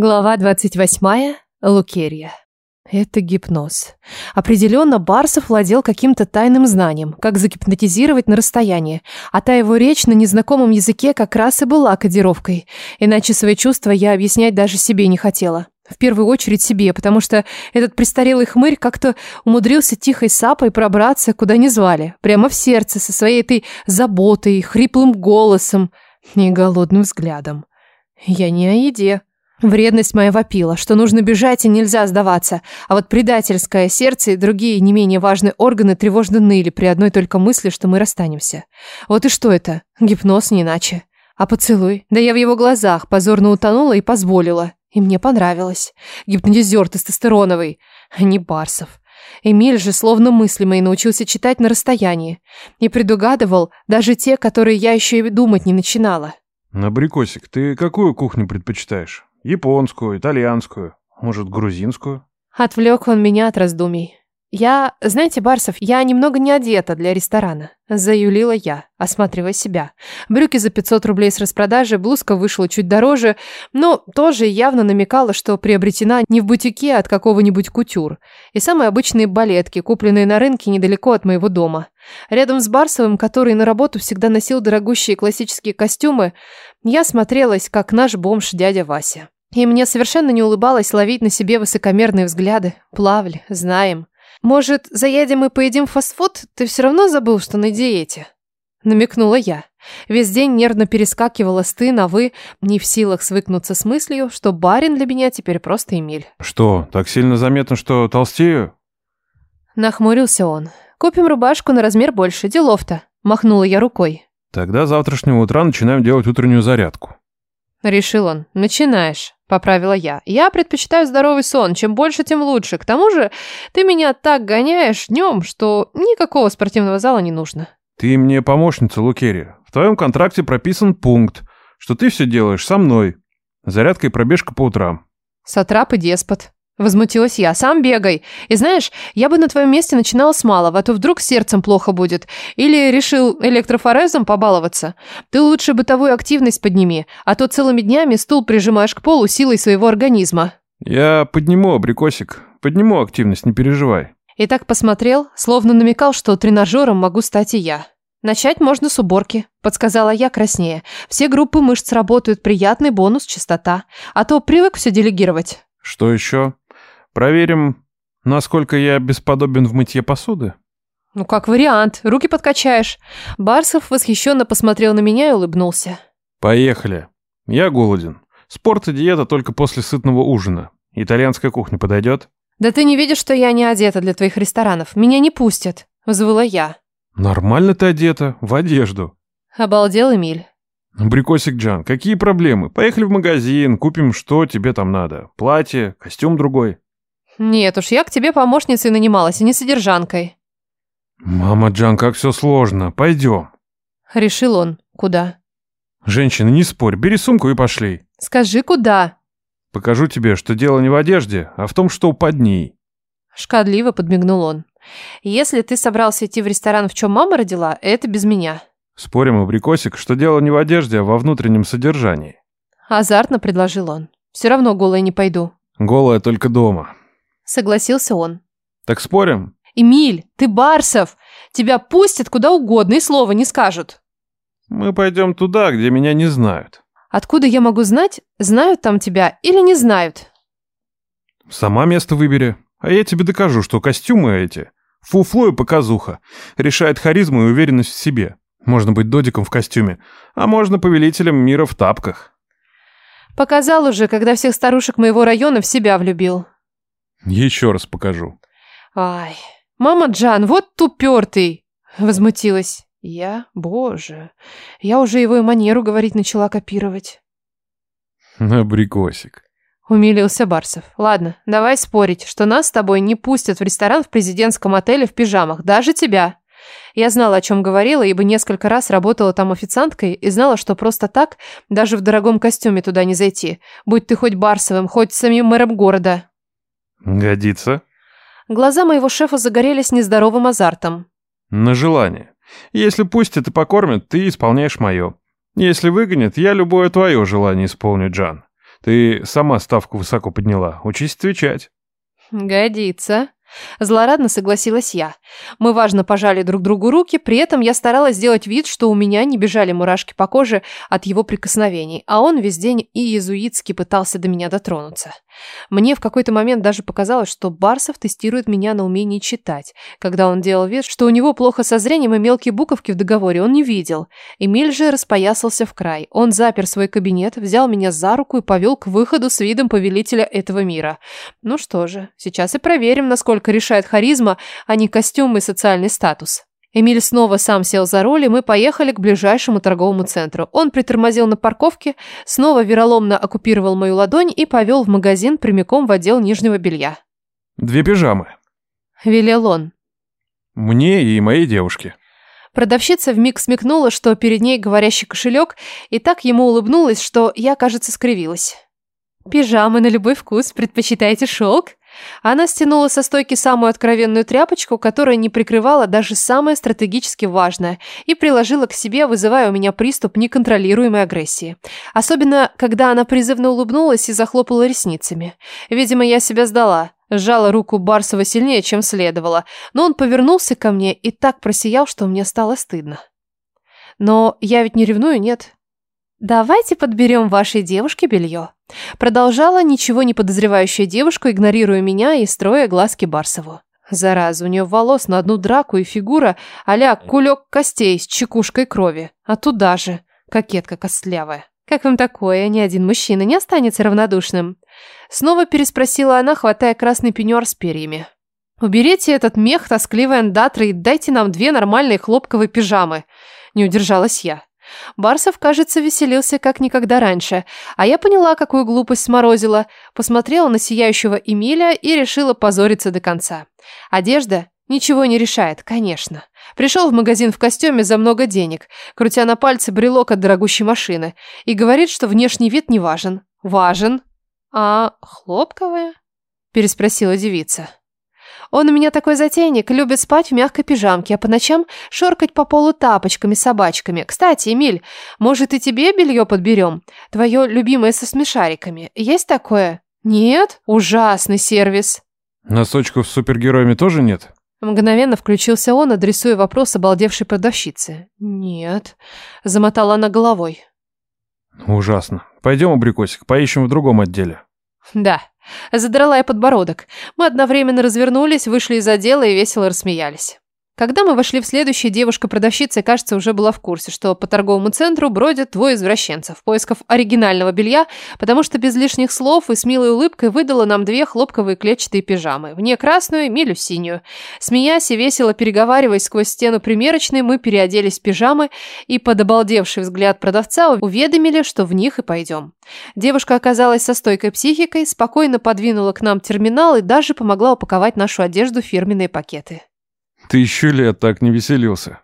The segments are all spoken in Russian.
Глава 28. Лукерия. Это гипноз. Определенно Барсов владел каким-то тайным знанием, как загипнотизировать на расстоянии, а та его речь на незнакомом языке как раз и была кодировкой. Иначе свои чувства я объяснять даже себе не хотела. В первую очередь себе, потому что этот престарелый хмырь как-то умудрился тихой сапой пробраться, куда не звали, прямо в сердце, со своей этой заботой, хриплым голосом и голодным взглядом. Я не о еде. Вредность моя вопила, что нужно бежать и нельзя сдаваться, а вот предательское сердце и другие не менее важные органы тревожно ныли при одной только мысли, что мы расстанемся. Вот и что это? Гипноз не иначе. А поцелуй? Да я в его глазах позорно утонула и позволила. И мне понравилось. Гипнотизер тестостероновый, а не Барсов. Эмиль же словно мысли мои научился читать на расстоянии. И предугадывал даже те, которые я еще и думать не начинала. Абрикосик, ты какую кухню предпочитаешь? Японскую, итальянскую, может, грузинскую? Отвлек он меня от раздумий. Я, знаете, Барсов, я немного не одета для ресторана. Заюлила я, осматривая себя. Брюки за 500 рублей с распродажи, блузка вышла чуть дороже, но тоже явно намекала, что приобретена не в бутике, а от какого-нибудь кутюр. И самые обычные балетки, купленные на рынке недалеко от моего дома. Рядом с Барсовым, который на работу всегда носил дорогущие классические костюмы, я смотрелась, как наш бомж дядя Вася. И мне совершенно не улыбалось ловить на себе высокомерные взгляды. Плавли, знаем. Может, заедем и поедим фастфуд? Ты все равно забыл, что на диете? Намекнула я. Весь день нервно перескакивала с ты на вы, не в силах свыкнуться с мыслью, что барин для меня теперь просто Эмиль. Что, так сильно заметно, что толстею? Нахмурился он. Купим рубашку на размер больше, делов-то. Махнула я рукой. Тогда завтрашнего утра начинаем делать утреннюю зарядку. Решил он. Начинаешь. Поправила я. Я предпочитаю здоровый сон. Чем больше, тем лучше. К тому же, ты меня так гоняешь днем, что никакого спортивного зала не нужно. Ты мне помощница, Лукерия. В твоем контракте прописан пункт, что ты все делаешь со мной. Зарядка и пробежка по утрам. Сатрап и деспот. Возмутилась я. Сам бегай. И знаешь, я бы на твоем месте начинала с малого, а то вдруг сердцем плохо будет. Или решил электрофорезом побаловаться. Ты лучше бытовую активность подними, а то целыми днями стул прижимаешь к полу силой своего организма. Я подниму, абрикосик. Подниму активность, не переживай. И так посмотрел, словно намекал, что тренажером могу стать и я. Начать можно с уборки, подсказала я краснее. Все группы мышц работают, приятный бонус, чистота. А то привык все делегировать. Что еще? Проверим, насколько я бесподобен в мытье посуды. Ну, как вариант. Руки подкачаешь. Барсов восхищенно посмотрел на меня и улыбнулся. Поехали. Я голоден. Спорт и диета только после сытного ужина. Итальянская кухня подойдет? Да ты не видишь, что я не одета для твоих ресторанов. Меня не пустят. Взвыла я. Нормально ты одета. В одежду. Обалдел Эмиль. Брикосик Джан, какие проблемы? Поехали в магазин, купим, что тебе там надо. Платье, костюм другой. Нет уж, я к тебе помощницей нанималась, а не содержанкой. Мама Джан, как все сложно. Пойдем. Решил он. Куда? Женщина, не спорь, бери сумку и пошли. Скажи, куда? Покажу тебе, что дело не в одежде, а в том, что под ней. Шкодливо подмигнул он. Если ты собрался идти в ресторан, в чем мама родила, это без меня. Спорим, абрикосик, что дело не в одежде, а во внутреннем содержании. Азартно предложил он. Все равно голая не пойду. Голая только дома. Согласился он. Так спорим? Эмиль, ты Барсов! Тебя пустят куда угодно и слова не скажут. Мы пойдем туда, где меня не знают. Откуда я могу знать, знают там тебя или не знают? Сама место выбери, а я тебе докажу, что костюмы эти фуфло и показуха, решает харизму и уверенность в себе. Можно быть додиком в костюме, а можно повелителем мира в тапках. Показал уже, когда всех старушек моего района в себя влюбил. Еще раз покажу. Ай, мама Джан, вот тупертый, возмутилась. Я, боже, я уже его и манеру говорить начала копировать. Абрикосик. Умилился Барсов. Ладно, давай спорить, что нас с тобой не пустят в ресторан в президентском отеле в пижамах, даже тебя. Я знала, о чем говорила, ибо несколько раз работала там официанткой и знала, что просто так, даже в дорогом костюме туда не зайти, будь ты хоть Барсовым, хоть самим мэром города. Годится. Глаза моего шефа загорелись нездоровым азартом. На желание. Если пустят и покормят, ты исполняешь мое. Если выгонят, я любое твое желание исполню, Джан. Ты сама ставку высоко подняла. Учись отвечать. Годится. Злорадно согласилась я. Мы важно пожали друг другу руки, при этом я старалась сделать вид, что у меня не бежали мурашки по коже от его прикосновений, а он весь день и иезуитски пытался до меня дотронуться. Мне в какой-то момент даже показалось, что Барсов тестирует меня на умение читать. Когда он делал вид, что у него плохо со зрением и мелкие буковки в договоре он не видел. Эмиль же распоясался в край. Он запер свой кабинет, взял меня за руку и повел к выходу с видом повелителя этого мира. Ну что же, сейчас и проверим, насколько решает харизма, а не костюм и социальный статус. Эмиль снова сам сел за руль, и мы поехали к ближайшему торговому центру. Он притормозил на парковке, снова вероломно оккупировал мою ладонь и повел в магазин прямиком в отдел нижнего белья. «Две пижамы», – велел он. «Мне и моей девушке». Продавщица вмиг смекнула, что перед ней говорящий кошелек, и так ему улыбнулась, что я, кажется, скривилась. «Пижамы на любой вкус. Предпочитаете шелк?» Она стянула со стойки самую откровенную тряпочку, которая не прикрывала даже самое стратегически важное, и приложила к себе, вызывая у меня приступ неконтролируемой агрессии. Особенно, когда она призывно улыбнулась и захлопала ресницами. Видимо, я себя сдала. Сжала руку Барсова сильнее, чем следовало, но он повернулся ко мне и так просиял, что мне стало стыдно. Но я ведь не ревную, нет? «Давайте подберем вашей девушке белье», Продолжала ничего не подозревающая девушка, игнорируя меня и строя глазки Барсову. Зараза, у нее волос на одну драку и фигура а кулек костей с чекушкой крови. А туда же кокетка костлявая. «Как вам такое? Ни один мужчина не останется равнодушным?» Снова переспросила она, хватая красный пеньюар с перьями. «Уберите этот мех, тоскливый андатры, и дайте нам две нормальные хлопковые пижамы!» Не удержалась я. Барсов, кажется, веселился как никогда раньше, а я поняла, какую глупость сморозила, посмотрела на сияющего Эмиля и решила позориться до конца. Одежда ничего не решает, конечно. Пришел в магазин в костюме за много денег, крутя на пальце брелок от дорогущей машины, и говорит, что внешний вид не важен. Важен. А хлопковая? Переспросила девица. Он у меня такой затейник, любит спать в мягкой пижамке, а по ночам шоркать по полу тапочками-собачками. Кстати, Эмиль, может и тебе белье подберем? Твое любимое со смешариками. Есть такое? Нет? Ужасный сервис. Носочков с супергероями тоже нет? Мгновенно включился он, адресуя вопрос обалдевшей продавщице. «Нет», — замотала она головой. «Ужасно. Пойдем, абрикосик, поищем в другом отделе». «Да», Задрала я подбородок. Мы одновременно развернулись, вышли из отдела и весело рассмеялись. Когда мы вошли в следующий, девушка-продавщица, кажется, уже была в курсе, что по торговому центру бродят двое извращенцев в поисках оригинального белья, потому что без лишних слов и с милой улыбкой выдала нам две хлопковые клетчатые пижамы. Мне красную, Милю синюю. Смеясь и весело переговариваясь сквозь стену примерочной, мы переоделись в пижамы и под обалдевший взгляд продавца уведомили, что в них и пойдем. Девушка оказалась со стойкой психикой, спокойно подвинула к нам терминал и даже помогла упаковать нашу одежду в фирменные пакеты. Тысячу лет так не веселился.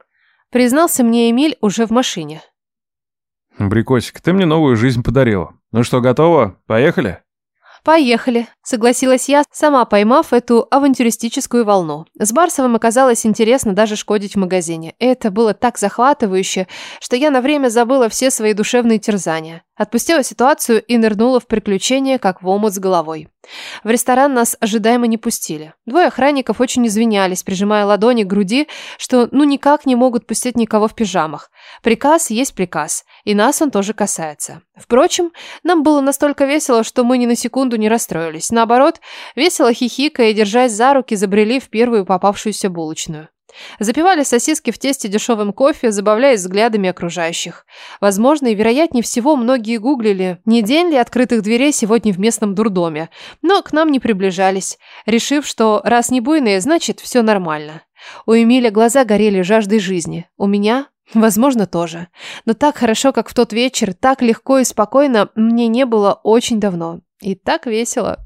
Признался мне Эмиль уже в машине. Брикосик, ты мне новую жизнь подарила. Ну что, готово? Поехали? Поехали, согласилась я, сама поймав эту авантюристическую волну. С Барсовым оказалось интересно даже шкодить в магазине. Это было так захватывающе, что я на время забыла все свои душевные терзания. Отпустила ситуацию и нырнула в приключения, как в омут с головой. В ресторан нас ожидаемо не пустили. Двое охранников очень извинялись, прижимая ладони к груди, что ну никак не могут пустить никого в пижамах. Приказ есть приказ, и нас он тоже касается. Впрочем, нам было настолько весело, что мы ни на секунду не расстроились. Наоборот, весело хихикая и держась за руки, забрели в первую попавшуюся булочную. Запивали сосиски в тесте дешевым кофе, забавляясь взглядами окружающих. Возможно, и вероятнее всего, многие гуглили, не день ли открытых дверей сегодня в местном дурдоме. Но к нам не приближались, решив, что раз не буйные, значит, все нормально. У Эмиля глаза горели жаждой жизни. У меня, возможно, тоже. Но так хорошо, как в тот вечер, так легко и спокойно мне не было очень давно. И так весело.